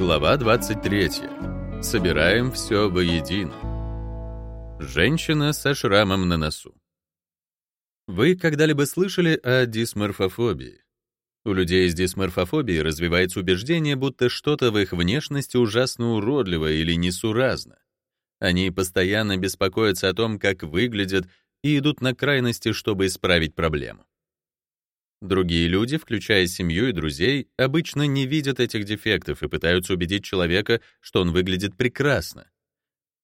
Глава 23. Собираем все воедино. Женщина со шрамом на носу. Вы когда-либо слышали о дисморфофобии? У людей с дисморфофобией развивается убеждение, будто что-то в их внешности ужасно уродливо или несуразно. Они постоянно беспокоятся о том, как выглядят, и идут на крайности, чтобы исправить проблему. Другие люди, включая семью и друзей, обычно не видят этих дефектов и пытаются убедить человека, что он выглядит прекрасно.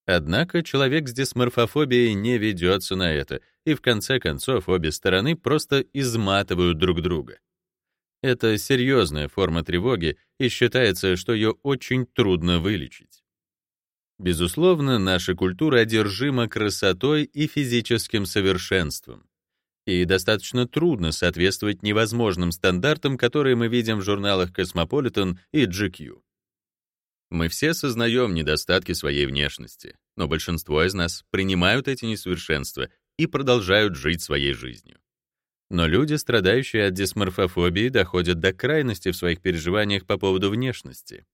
Однако человек с дисморфофобией не ведется на это, и в конце концов обе стороны просто изматывают друг друга. Это серьезная форма тревоги, и считается, что ее очень трудно вылечить. Безусловно, наша культура одержима красотой и физическим совершенством и достаточно трудно соответствовать невозможным стандартам, которые мы видим в журналах Cosmopolitan и GQ. Мы все сознаем недостатки своей внешности, но большинство из нас принимают эти несовершенства и продолжают жить своей жизнью. Но люди, страдающие от дисморфофобии, доходят до крайности в своих переживаниях по поводу внешности.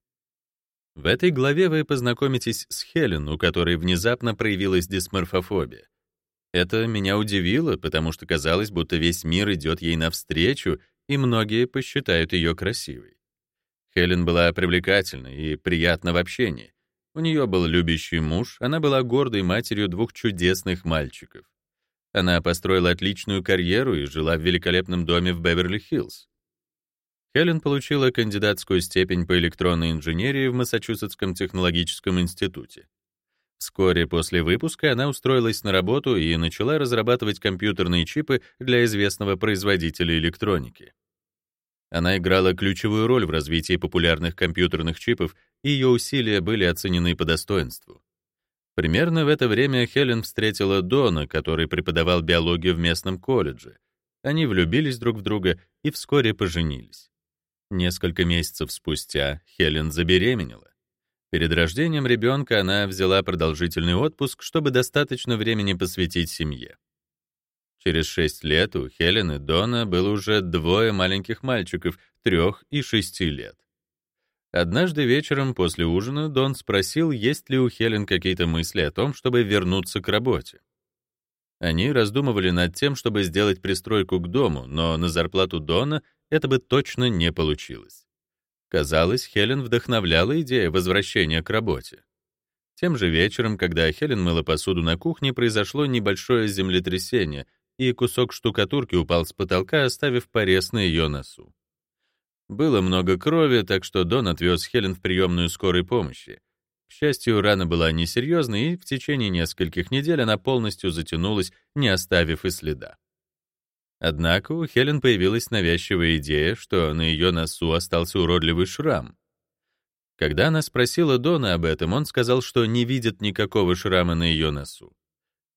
В этой главе вы познакомитесь с Хелен, у которой внезапно проявилась дисморфофобия. Это меня удивило, потому что казалось, будто весь мир идет ей навстречу, и многие посчитают ее красивой. Хелен была привлекательной и приятна в общении. У нее был любящий муж, она была гордой матерью двух чудесных мальчиков. Она построила отличную карьеру и жила в великолепном доме в Беверли-Хиллз. Хелен получила кандидатскую степень по электронной инженерии в Массачусетском технологическом институте. Вскоре после выпуска она устроилась на работу и начала разрабатывать компьютерные чипы для известного производителя электроники. Она играла ключевую роль в развитии популярных компьютерных чипов, и ее усилия были оценены по достоинству. Примерно в это время Хелен встретила Дона, который преподавал биологию в местном колледже. Они влюбились друг в друга и вскоре поженились. Несколько месяцев спустя Хелен забеременела. Перед рождением ребенка она взяла продолжительный отпуск, чтобы достаточно времени посвятить семье. Через шесть лет у Хелен и Дона было уже двое маленьких мальчиков, трех и шести лет. Однажды вечером после ужина Дон спросил, есть ли у Хелен какие-то мысли о том, чтобы вернуться к работе. Они раздумывали над тем, чтобы сделать пристройку к дому, но на зарплату Дона это бы точно не получилось. Казалось, Хелен вдохновляла идея возвращения к работе. Тем же вечером, когда Хелен мыла посуду на кухне, произошло небольшое землетрясение, и кусок штукатурки упал с потолка, оставив порез на ее носу. Было много крови, так что Дон отвез Хелен в приемную скорой помощи. К счастью, рана была несерьезной, и в течение нескольких недель она полностью затянулась, не оставив и следа. Однако у Хелен появилась навязчивая идея, что на ее носу остался уродливый шрам. Когда она спросила Дона об этом, он сказал, что не видит никакого шрама на ее носу.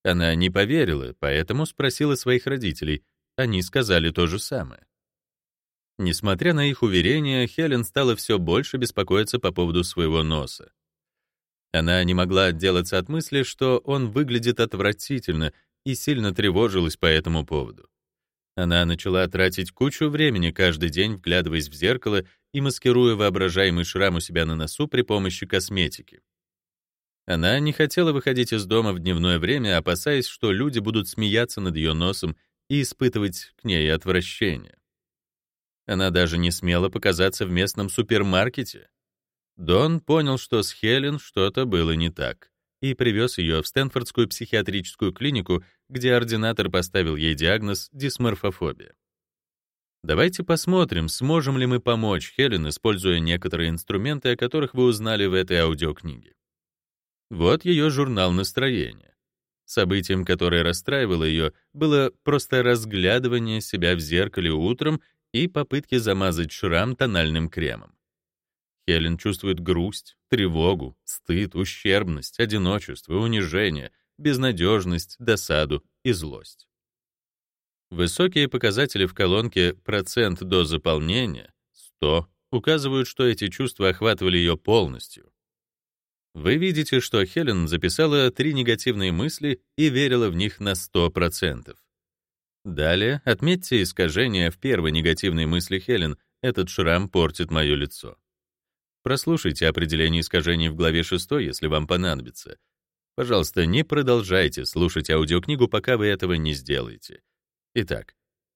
Она не поверила, поэтому спросила своих родителей. Они сказали то же самое. Несмотря на их уверения, Хелен стала все больше беспокоиться по поводу своего носа. Она не могла отделаться от мысли, что он выглядит отвратительно, и сильно тревожилась по этому поводу. Она начала тратить кучу времени каждый день, вглядываясь в зеркало и маскируя воображаемый шрам у себя на носу при помощи косметики. Она не хотела выходить из дома в дневное время, опасаясь, что люди будут смеяться над ее носом и испытывать к ней отвращение. Она даже не смела показаться в местном супермаркете. Дон понял, что с Хелен что-то было не так и привез ее в Стэнфордскую психиатрическую клинику, где ординатор поставил ей диагноз дисморфофобия. Давайте посмотрим, сможем ли мы помочь Хелен, используя некоторые инструменты, о которых вы узнали в этой аудиокниге. Вот ее журнал настроения. Событием, которое расстраивало ее, было просто разглядывание себя в зеркале утром и попытки замазать шрам тональным кремом. Хелен чувствует грусть, тревогу, стыд, ущербность, одиночество, унижение, безнадежность, досаду и злость. Высокие показатели в колонке «процент до заполнения» 100 указывают, что эти чувства охватывали ее полностью. Вы видите, что Хелен записала три негативные мысли и верила в них на 100%. Далее отметьте искажение в первой негативной мысли Хелен «этот шрам портит мое лицо». Прослушайте определение искажений в главе 6, если вам понадобится. Пожалуйста, не продолжайте слушать аудиокнигу, пока вы этого не сделаете. Итак,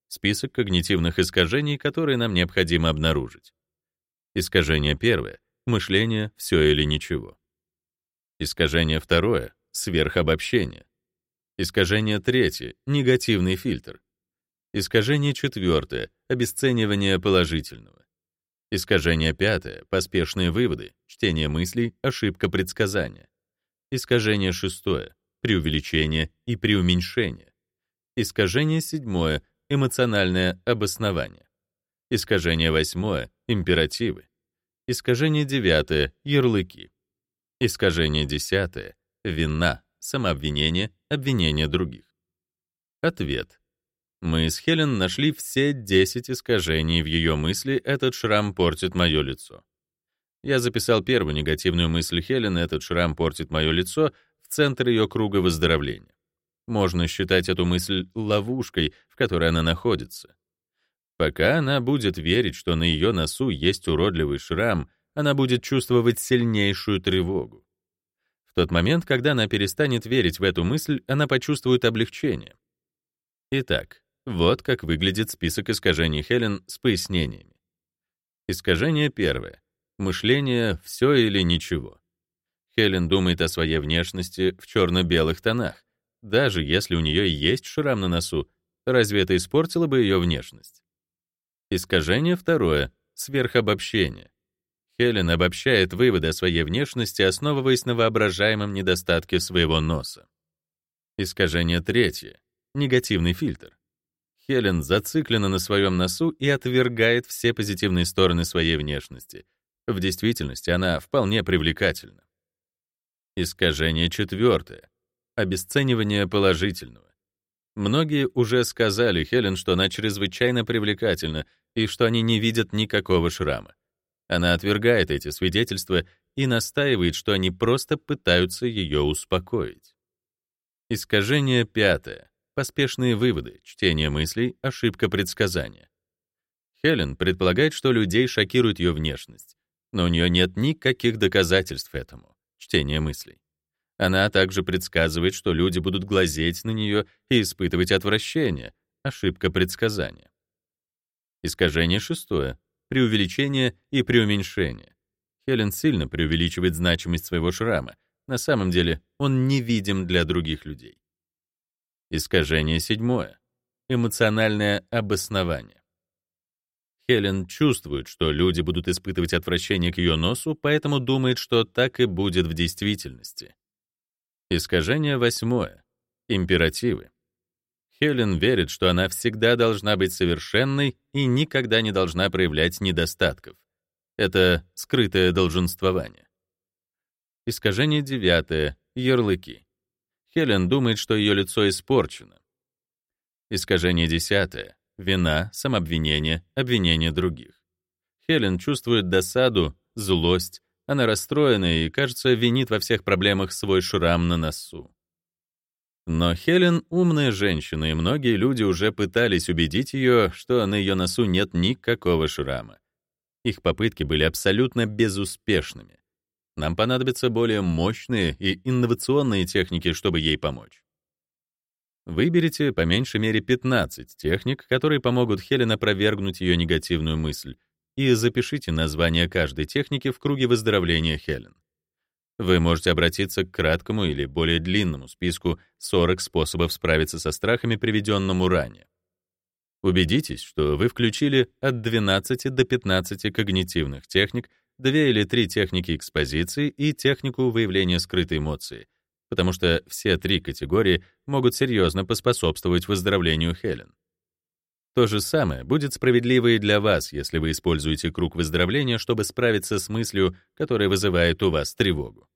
список когнитивных искажений, которые нам необходимо обнаружить. Искажение первое — мышление «все или ничего». Искажение второе — сверхобобщение. Искажение третье — негативный фильтр. Искажение четвертое — обесценивание положительного. Искажение пятое — поспешные выводы, чтение мыслей, ошибка предсказания. Искажение шестое — преувеличение и преуменьшение. Искажение седьмое — эмоциональное обоснование. Искажение восьмое — императивы. Искажение девятое — ярлыки. Искажение десятое — вина, самообвинение, обвинение других. Ответ. Мы с Хелен нашли все 10 искажений в ее мысли «этот шрам портит мое лицо». Я записал первую негативную мысль Хелен «этот шрам портит мое лицо» в центр ее круга выздоровления. Можно считать эту мысль ловушкой, в которой она находится. Пока она будет верить, что на ее носу есть уродливый шрам, она будет чувствовать сильнейшую тревогу. В тот момент, когда она перестанет верить в эту мысль, она почувствует облегчение. Итак, вот как выглядит список искажений Хелен с пояснениями. Искажение первое. Мышление «все или ничего». Хелен думает о своей внешности в черно-белых тонах. Даже если у нее есть шрам на носу, разве это испортило бы ее внешность? Искажение второе — сверхобобщение. Хелен обобщает выводы о своей внешности, основываясь на воображаемом недостатке своего носа. Искажение третье — негативный фильтр. Хелен зациклена на своем носу и отвергает все позитивные стороны своей внешности. В действительности она вполне привлекательна. Искажение четвертое — обесценивание положительного. Многие уже сказали Хелен, что она чрезвычайно привлекательна и что они не видят никакого шрама. Она отвергает эти свидетельства и настаивает, что они просто пытаются ее успокоить. Искажение пятое. Поспешные выводы, чтение мыслей, ошибка предсказания. Хелен предполагает, что людей шокирует ее внешность, но у нее нет никаких доказательств этому, чтение мыслей. Она также предсказывает, что люди будут глазеть на нее и испытывать отвращение, ошибка предсказания. Искажение шестое. Преувеличение и преуменьшение. Хелен сильно преувеличивает значимость своего шрама. На самом деле он невидим для других людей. Искажение седьмое. Эмоциональное обоснование. Хелен чувствует, что люди будут испытывать отвращение к ее носу, поэтому думает, что так и будет в действительности. Искажение восьмое. Императивы. Хелен верит, что она всегда должна быть совершенной и никогда не должна проявлять недостатков. Это скрытое долженствование. Искажение девятое. Ярлыки. Хелен думает, что ее лицо испорчено. Искажение десятое. Вина, самообвинение, обвинение других. Хелен чувствует досаду, злость, она расстроена и, кажется, винит во всех проблемах свой шрам на носу. Но Хелен — умная женщина, и многие люди уже пытались убедить ее, что на ее носу нет никакого шрама. Их попытки были абсолютно безуспешными. Нам понадобятся более мощные и инновационные техники, чтобы ей помочь. Выберите по меньшей мере 15 техник, которые помогут Хелен опровергнуть ее негативную мысль, и запишите название каждой техники в круге выздоровления Хелен. Вы можете обратиться к краткому или более длинному списку 40 способов справиться со страхами, приведенному ранее. Убедитесь, что вы включили от 12 до 15 когнитивных техник, две или три техники экспозиции и технику выявления скрытой эмоции, потому что все три категории могут серьезно поспособствовать выздоровлению Хелен. То же самое будет справедливо и для вас, если вы используете круг выздоровления, чтобы справиться с мыслью, которая вызывает у вас тревогу.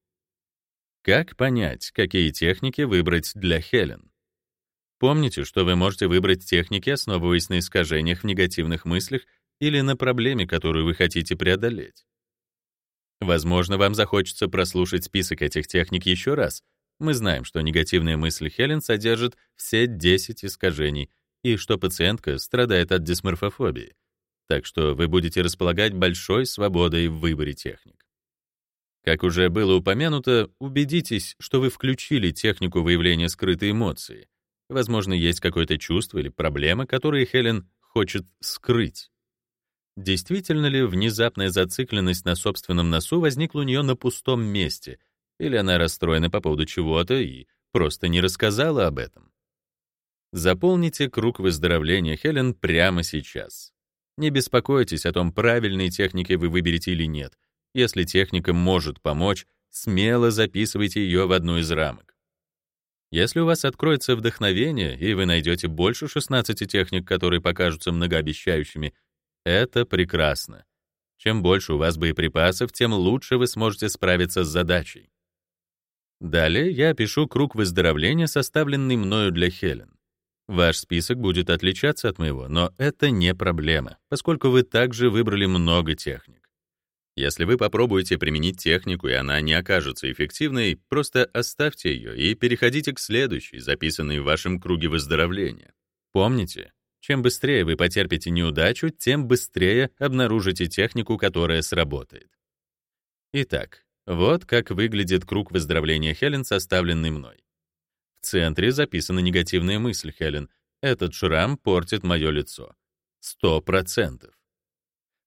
Как понять, какие техники выбрать для Хелен? Помните, что вы можете выбрать техники, основываясь на искажениях в негативных мыслях или на проблеме, которую вы хотите преодолеть. Возможно, вам захочется прослушать список этих техник еще раз. Мы знаем, что негативные мысли Хелен содержат все 10 искажений — и что пациентка страдает от дисморфофобии. Так что вы будете располагать большой свободой в выборе техник. Как уже было упомянуто, убедитесь, что вы включили технику выявления скрытой эмоции. Возможно, есть какое-то чувство или проблема, которые Хелен хочет скрыть. Действительно ли внезапная зацикленность на собственном носу возникла у нее на пустом месте, или она расстроена по поводу чего-то и просто не рассказала об этом? Заполните круг выздоровления Хелен прямо сейчас. Не беспокойтесь о том, правильной техникой вы выберете или нет. Если техника может помочь, смело записывайте ее в одну из рамок. Если у вас откроется вдохновение, и вы найдете больше 16 техник, которые покажутся многообещающими, это прекрасно. Чем больше у вас боеприпасов, тем лучше вы сможете справиться с задачей. Далее я опишу круг выздоровления, составленный мною для Хелен. Ваш список будет отличаться от моего, но это не проблема, поскольку вы также выбрали много техник. Если вы попробуете применить технику, и она не окажется эффективной, просто оставьте ее и переходите к следующей, записанной в вашем круге выздоровления. Помните, чем быстрее вы потерпите неудачу, тем быстрее обнаружите технику, которая сработает. Итак, вот как выглядит круг выздоровления Хелен, составленный мной. В центре записана негативная мысль Хелен. Этот шрам портит мое лицо. Сто процентов.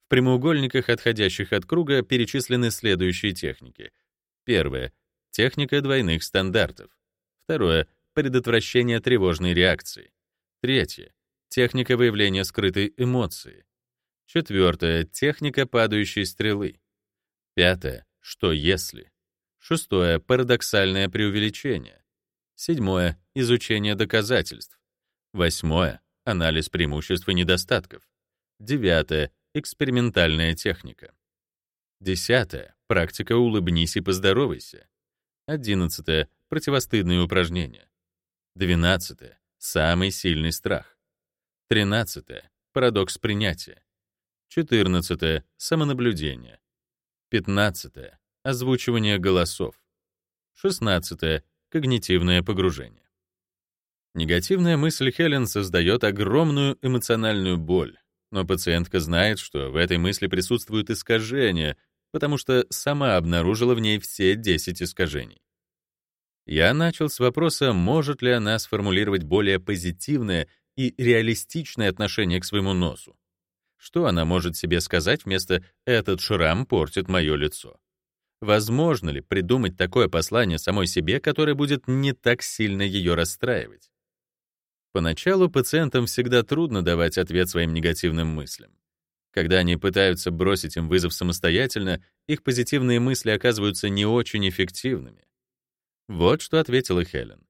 В прямоугольниках, отходящих от круга, перечислены следующие техники. Первое — техника двойных стандартов. Второе — предотвращение тревожной реакции. Третье — техника выявления скрытой эмоции. Четвертое — техника падающей стрелы. Пятое — что если. Шестое — парадоксальное преувеличение. Седьмое — изучение доказательств. Восьмое — анализ преимуществ и недостатков. Девятое экспериментальная техника. Десятое. Практика «Улыбнись и поздоровайся». Одиннадцатое. Противостыдные упражнения. Двенадцатое. Самый сильный страх. Тринадцатое. Парадокс принятия. Четырнадцатое. Самонаблюдение. Пятнадцатое. Озвучивание голосов. Шестнадцатое. Когнитивное погружение. Негативная мысль Хелен создает огромную эмоциональную боль, но пациентка знает, что в этой мысли присутствуют искажения, потому что сама обнаружила в ней все 10 искажений. Я начал с вопроса, может ли она сформулировать более позитивное и реалистичное отношение к своему носу. Что она может себе сказать вместо «этот шрам портит мое лицо»? Возможно ли придумать такое послание самой себе, которое будет не так сильно ее расстраивать? Поначалу пациентам всегда трудно давать ответ своим негативным мыслям. Когда они пытаются бросить им вызов самостоятельно, их позитивные мысли оказываются не очень эффективными. Вот что ответила Хелен.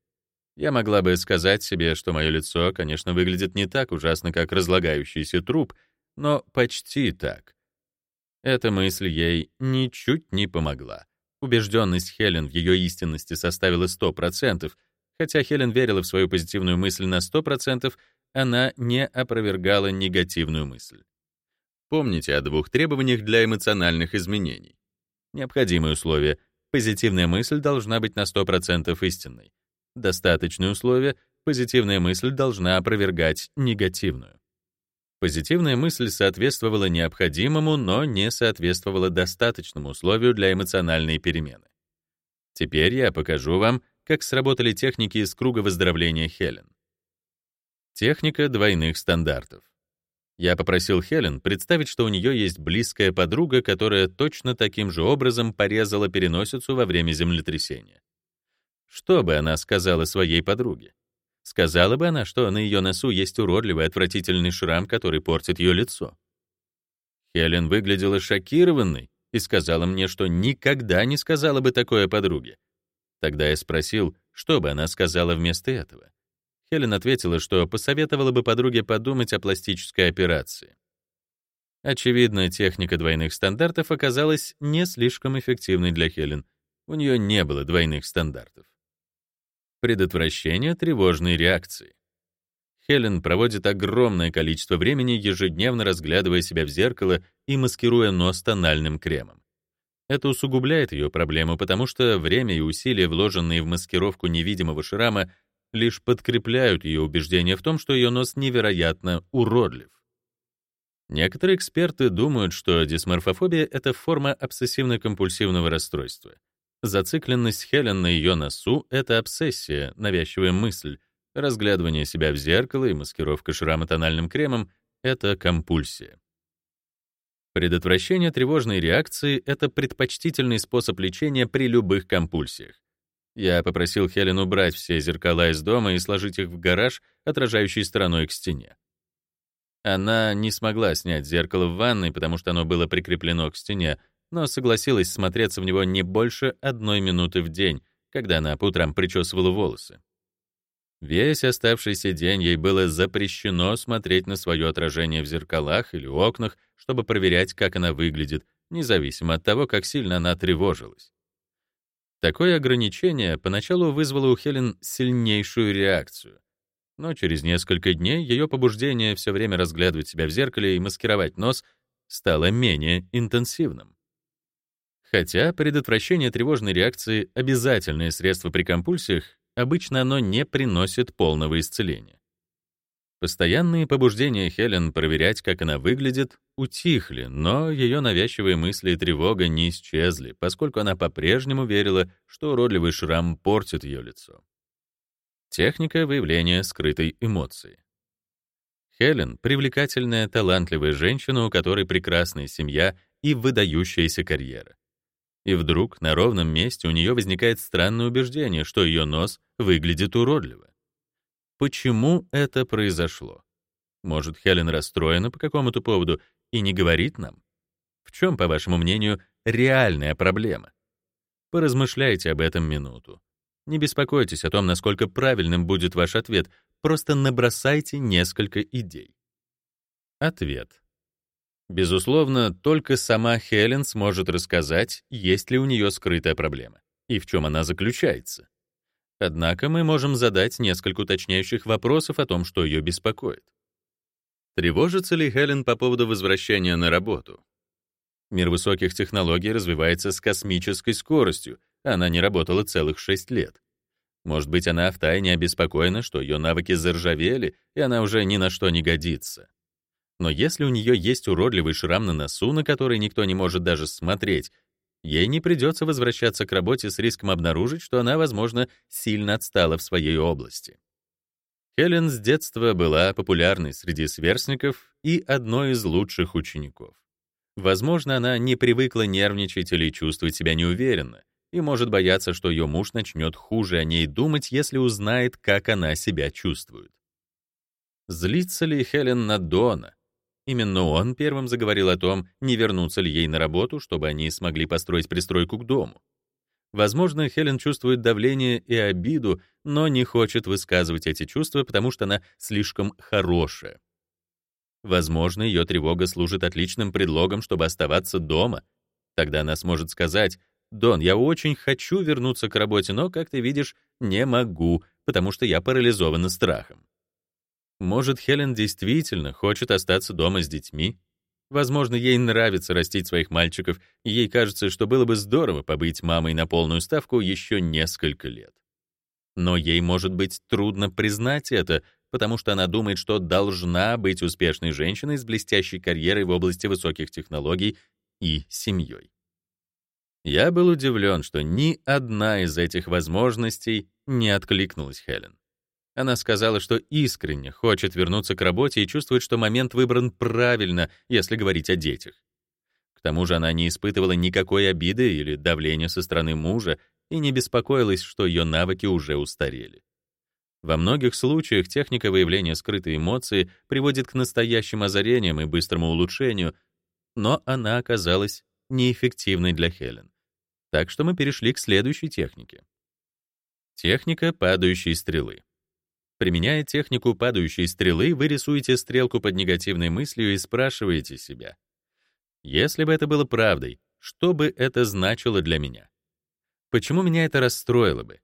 Я могла бы сказать себе, что мое лицо, конечно, выглядит не так ужасно, как разлагающийся труп, но почти так. Эта мысль ей ничуть не помогла. Убежденность Хелен в ее истинности составила 100%, Хотя Хелен верила в свою позитивную мысль на 100%, она не опровергала негативную мысль. Помните о двух требованиях для эмоциональных изменений. Необходимое условие — позитивная мысль должна быть на 100% истинной. Достаточное условие — позитивная мысль должна опровергать негативную. Позитивная мысль соответствовала необходимому, но не соответствовала достаточному условию для эмоциональной перемены. Теперь я покажу вам, как сработали техники из круга выздоровления Хелен. Техника двойных стандартов. Я попросил Хелен представить, что у нее есть близкая подруга, которая точно таким же образом порезала переносицу во время землетрясения. Что бы она сказала своей подруге? Сказала бы она, что на ее носу есть уродливый, отвратительный шрам, который портит ее лицо. Хелен выглядела шокированной и сказала мне, что никогда не сказала бы такое подруге, Тогда я спросил, что бы она сказала вместо этого. Хелен ответила, что посоветовала бы подруге подумать о пластической операции. Очевидно, техника двойных стандартов оказалась не слишком эффективной для Хелен. У нее не было двойных стандартов. Предотвращение тревожной реакции. Хелен проводит огромное количество времени, ежедневно разглядывая себя в зеркало и маскируя нос тональным кремом. Это усугубляет ее проблему, потому что время и усилия, вложенные в маскировку невидимого шрама, лишь подкрепляют ее убеждение в том, что ее нос невероятно уродлив. Некоторые эксперты думают, что дисморфофобия — это форма обсессивно-компульсивного расстройства. Зацикленность Хелен на ее носу — это обсессия, навязчивая мысль. Разглядывание себя в зеркало и маскировка шрама тональным кремом — это компульсия. Предотвращение тревожной реакции — это предпочтительный способ лечения при любых компульсиях. Я попросил Хелен убрать все зеркала из дома и сложить их в гараж, отражающий стороной к стене. Она не смогла снять зеркало в ванной, потому что оно было прикреплено к стене, но согласилась смотреться в него не больше одной минуты в день, когда она по утрам причесывала волосы. Весь оставшийся день ей было запрещено смотреть на свое отражение в зеркалах или окнах, чтобы проверять, как она выглядит, независимо от того, как сильно она тревожилась. Такое ограничение поначалу вызвало у Хелен сильнейшую реакцию. Но через несколько дней ее побуждение все время разглядывать себя в зеркале и маскировать нос стало менее интенсивным. Хотя предотвращение тревожной реакции — обязательное средство при компульсиях, обычно оно не приносит полного исцеления. Постоянные побуждения Хелен проверять, как она выглядит, утихли, но ее навязчивые мысли и тревога не исчезли, поскольку она по-прежнему верила, что уродливый шрам портит ее лицо. Техника выявления скрытой эмоции. Хелен — привлекательная, талантливая женщина, у которой прекрасная семья и выдающаяся карьера. И вдруг на ровном месте у нее возникает странное убеждение, что ее нос выглядит уродливо. Почему это произошло? Может, Хелен расстроена по какому-то поводу и не говорит нам? В чем, по вашему мнению, реальная проблема? Поразмышляйте об этом минуту. Не беспокойтесь о том, насколько правильным будет ваш ответ, просто набросайте несколько идей. Ответ. Безусловно, только сама Хелен сможет рассказать, есть ли у нее скрытая проблема и в чем она заключается. Однако мы можем задать несколько уточняющих вопросов о том, что ее беспокоит. Тревожится ли Хелен по поводу возвращения на работу? Мир высоких технологий развивается с космической скоростью, она не работала целых 6 лет. Может быть, она втайне обеспокоена, что ее навыки заржавели, и она уже ни на что не годится. Но если у нее есть уродливый шрам на носу, на который никто не может даже смотреть, ей не придется возвращаться к работе с риском обнаружить, что она, возможно, сильно отстала в своей области. Хелен с детства была популярной среди сверстников и одной из лучших учеников. Возможно, она не привыкла нервничать или чувствовать себя неуверенно, и может бояться, что ее муж начнет хуже о ней думать, если узнает, как она себя чувствует. Злится ли Хелен на Дона? Именно он первым заговорил о том, не вернуться ли ей на работу, чтобы они смогли построить пристройку к дому. Возможно, Хелен чувствует давление и обиду, но не хочет высказывать эти чувства, потому что она слишком хорошая. Возможно, ее тревога служит отличным предлогом, чтобы оставаться дома. Тогда она сможет сказать, «Дон, я очень хочу вернуться к работе, но, как ты видишь, не могу, потому что я парализована страхом». Может, Хелен действительно хочет остаться дома с детьми? Возможно, ей нравится растить своих мальчиков, и ей кажется, что было бы здорово побыть мамой на полную ставку еще несколько лет. Но ей, может быть, трудно признать это, потому что она думает, что должна быть успешной женщиной с блестящей карьерой в области высоких технологий и семьей. Я был удивлен, что ни одна из этих возможностей не откликнулась Хелен. Она сказала, что искренне хочет вернуться к работе и чувствует, что момент выбран правильно, если говорить о детях. К тому же она не испытывала никакой обиды или давления со стороны мужа и не беспокоилась, что ее навыки уже устарели. Во многих случаях техника выявления скрытой эмоции приводит к настоящим озарениям и быстрому улучшению, но она оказалась неэффективной для Хелен. Так что мы перешли к следующей технике. Техника падающей стрелы. Применяя технику падающей стрелы, вы рисуете стрелку под негативной мыслью и спрашиваете себя, если бы это было правдой, что бы это значило для меня? Почему меня это расстроило бы?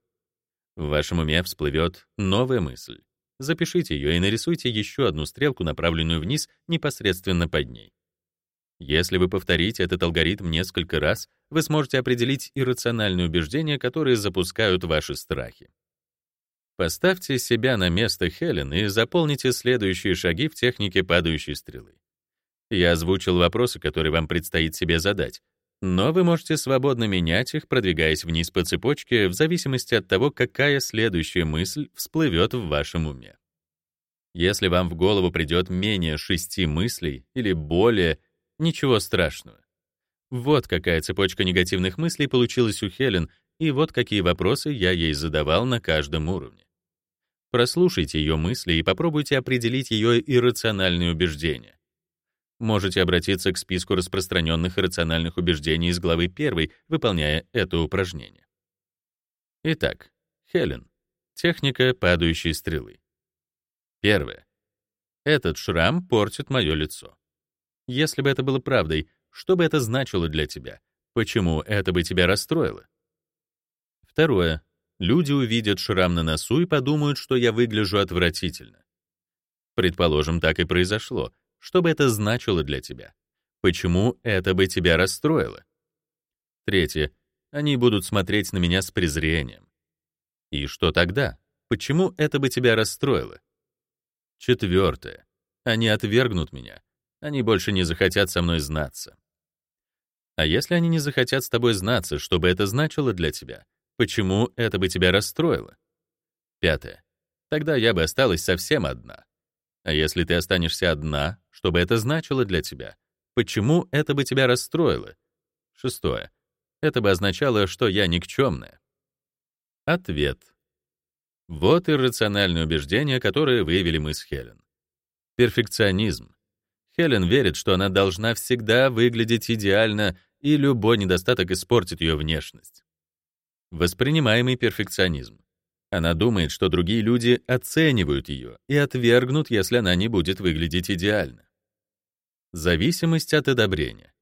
В вашем уме всплывет новая мысль. Запишите ее и нарисуйте еще одну стрелку, направленную вниз, непосредственно под ней. Если вы повторите этот алгоритм несколько раз, вы сможете определить иррациональные убеждения, которые запускают ваши страхи. Поставьте себя на место Хелен и заполните следующие шаги в технике падающей стрелы. Я озвучил вопросы, которые вам предстоит себе задать, но вы можете свободно менять их, продвигаясь вниз по цепочке в зависимости от того, какая следующая мысль всплывет в вашем уме. Если вам в голову придет менее шести мыслей или более, ничего страшного. Вот какая цепочка негативных мыслей получилась у Хелен, и вот какие вопросы я ей задавал на каждом уровне. Прослушайте ее мысли и попробуйте определить ее иррациональные убеждения. Можете обратиться к списку распространенных иррациональных убеждений из главы 1, выполняя это упражнение. Итак, Хелен. Техника падающей стрелы. Первое. Этот шрам портит мое лицо. Если бы это было правдой, что бы это значило для тебя? Почему это бы тебя расстроило? Второе. Люди увидят шрам на носу и подумают, что я выгляжу отвратительно. Предположим, так и произошло. Что бы это значило для тебя? Почему это бы тебя расстроило? Третье. Они будут смотреть на меня с презрением. И что тогда? Почему это бы тебя расстроило? Четвертое. Они отвергнут меня. Они больше не захотят со мной знаться. А если они не захотят с тобой знаться, что бы это значило для тебя? Почему это бы тебя расстроило? Пятое. Тогда я бы осталась совсем одна. А если ты останешься одна, что бы это значило для тебя? Почему это бы тебя расстроило? Шестое. Это бы означало, что я никчемная. Ответ. Вот иррациональные убеждения, которые выявили мы с Хелен. Перфекционизм. Хелен верит, что она должна всегда выглядеть идеально, и любой недостаток испортит ее внешность. Воспринимаемый перфекционизм. Она думает, что другие люди оценивают ее и отвергнут, если она не будет выглядеть идеально. Зависимость от одобрения.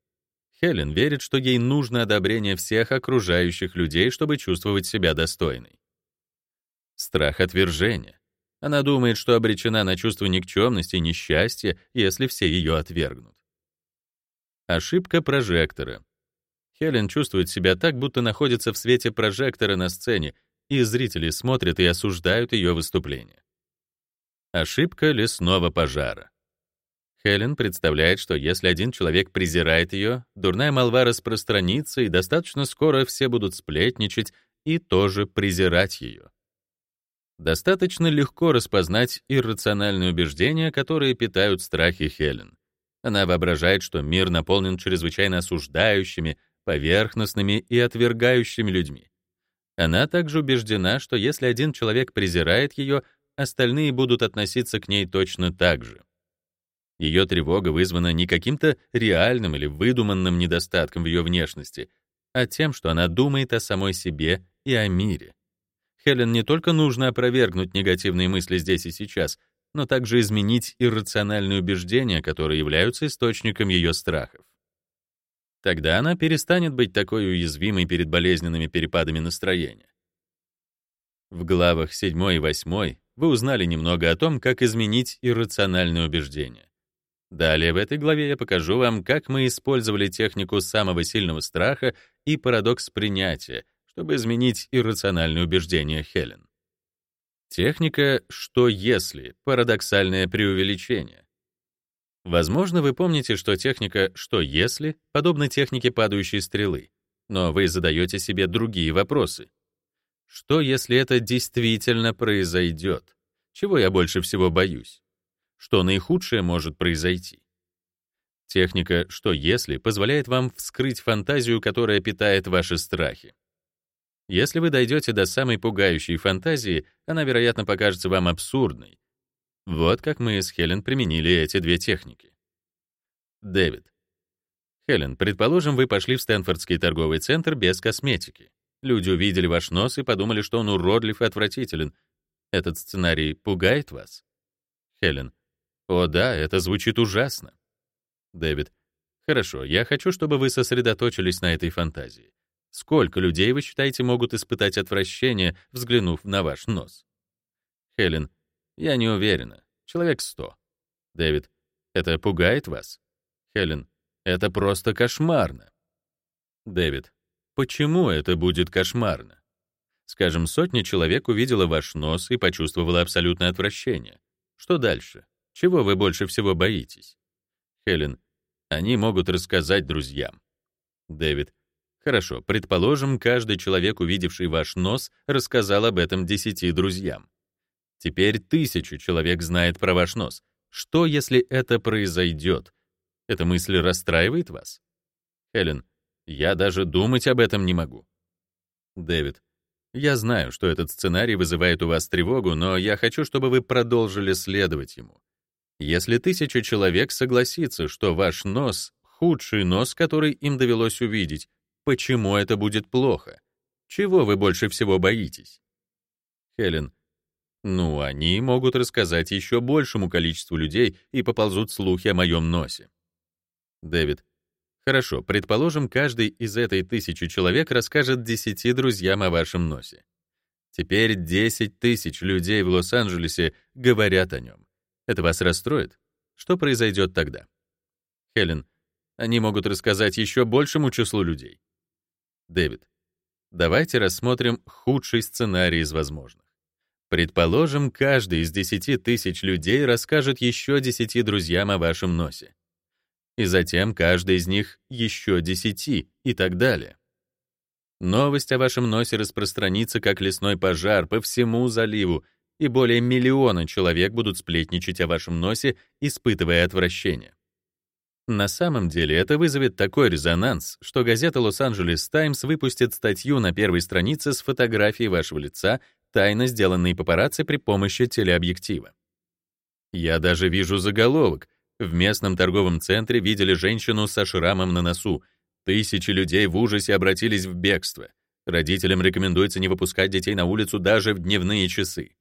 Хелен верит, что ей нужно одобрение всех окружающих людей, чтобы чувствовать себя достойной. Страх отвержения. Она думает, что обречена на чувство никчемности и несчастья, если все ее отвергнут. Ошибка прожектора. Хелен чувствует себя так, будто находится в свете прожектора на сцене, и зрители смотрят и осуждают ее выступление. Ошибка лесного пожара. Хелен представляет, что если один человек презирает ее, дурная молва распространится, и достаточно скоро все будут сплетничать и тоже презирать ее. Достаточно легко распознать иррациональные убеждения, которые питают страхи Хелен. Она воображает, что мир наполнен чрезвычайно осуждающими, поверхностными и отвергающими людьми. Она также убеждена, что если один человек презирает ее, остальные будут относиться к ней точно так же. Ее тревога вызвана не каким-то реальным или выдуманным недостатком в ее внешности, а тем, что она думает о самой себе и о мире. Хелен не только нужно опровергнуть негативные мысли здесь и сейчас, но также изменить иррациональные убеждения, которые являются источником ее страхов. Тогда она перестанет быть такой уязвимой перед болезненными перепадами настроения. В главах 7 и 8 вы узнали немного о том, как изменить иррациональные убеждения. Далее в этой главе я покажу вам, как мы использовали технику самого сильного страха и парадокс принятия, чтобы изменить иррациональные убеждения Хелен. Техника «что если» — парадоксальное преувеличение. Возможно, вы помните, что техника «что если» подобна технике падающей стрелы, но вы задаете себе другие вопросы. Что, если это действительно произойдет? Чего я больше всего боюсь? Что наихудшее может произойти? Техника «что если» позволяет вам вскрыть фантазию, которая питает ваши страхи. Если вы дойдете до самой пугающей фантазии, она, вероятно, покажется вам абсурдной. Вот как мы с Хелен применили эти две техники. Дэвид. Хелен, предположим, вы пошли в Стэнфордский торговый центр без косметики. Люди увидели ваш нос и подумали, что он уродлив и отвратителен. Этот сценарий пугает вас? Хелен. О да, это звучит ужасно. Дэвид. Хорошо, я хочу, чтобы вы сосредоточились на этой фантазии. Сколько людей, вы считаете, могут испытать отвращение, взглянув на ваш нос? Хелен. Я не уверена. Человек сто. Дэвид. Это пугает вас? Хелен. Это просто кошмарно. Дэвид. Почему это будет кошмарно? Скажем, сотня человек увидела ваш нос и почувствовала абсолютное отвращение. Что дальше? Чего вы больше всего боитесь? Хелен. Они могут рассказать друзьям. Дэвид. Хорошо, предположим, каждый человек, увидевший ваш нос, рассказал об этом десяти друзьям. Теперь тысячу человек знает про ваш нос. Что, если это произойдет? Эта мысль расстраивает вас? Хелен. Я даже думать об этом не могу. Дэвид. Я знаю, что этот сценарий вызывает у вас тревогу, но я хочу, чтобы вы продолжили следовать ему. Если тысяча человек согласится, что ваш нос — худший нос, который им довелось увидеть, почему это будет плохо? Чего вы больше всего боитесь? Хелен. Ну, они могут рассказать еще большему количеству людей и поползут слухи о моем носе. Дэвид. Хорошо, предположим, каждый из этой тысячи человек расскажет десяти друзьям о вашем носе. Теперь 10 тысяч людей в Лос-Анджелесе говорят о нем. Это вас расстроит? Что произойдет тогда? Хелен, они могут рассказать еще большему числу людей. Дэвид, давайте рассмотрим худший сценарий из возможных. Предположим, каждый из 10 тысяч людей расскажет еще 10 друзьям о вашем носе и затем каждый из них еще десяти и так далее. Новость о вашем носе распространится как лесной пожар по всему заливу, и более миллиона человек будут сплетничать о вашем носе, испытывая отвращение. На самом деле это вызовет такой резонанс, что газета «Лос-Анджелес Таймс» выпустит статью на первой странице с фотографией вашего лица, тайно сделанной папарацци при помощи телеобъектива. Я даже вижу заголовок — в местном торговом центре видели женщину со шрамом на носу. Тысячи людей в ужасе обратились в бегство. Родителям рекомендуется не выпускать детей на улицу даже в дневные часы.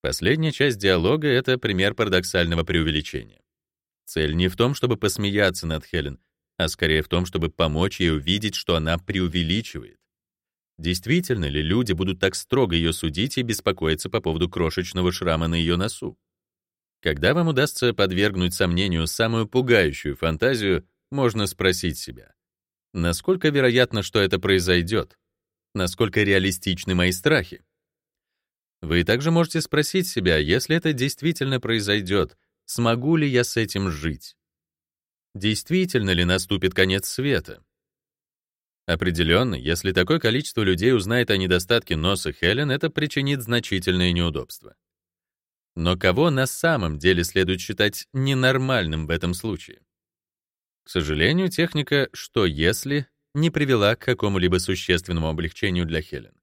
Последняя часть диалога — это пример парадоксального преувеличения. Цель не в том, чтобы посмеяться над Хелен, а скорее в том, чтобы помочь ей увидеть, что она преувеличивает. Действительно ли люди будут так строго ее судить и беспокоиться по поводу крошечного шрама на ее носу? Когда вам удастся подвергнуть сомнению самую пугающую фантазию, можно спросить себя, насколько вероятно, что это произойдет? Насколько реалистичны мои страхи? Вы также можете спросить себя, если это действительно произойдет, смогу ли я с этим жить? Действительно ли наступит конец света? Определенно, если такое количество людей узнает о недостатке носа Хелен, это причинит значительные неудобства. Но кого на самом деле следует считать ненормальным в этом случае? К сожалению, техника «что если» не привела к какому-либо существенному облегчению для Хелен.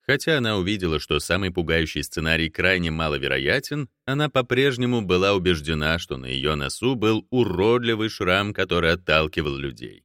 Хотя она увидела, что самый пугающий сценарий крайне маловероятен, она по-прежнему была убеждена, что на ее носу был уродливый шрам, который отталкивал людей.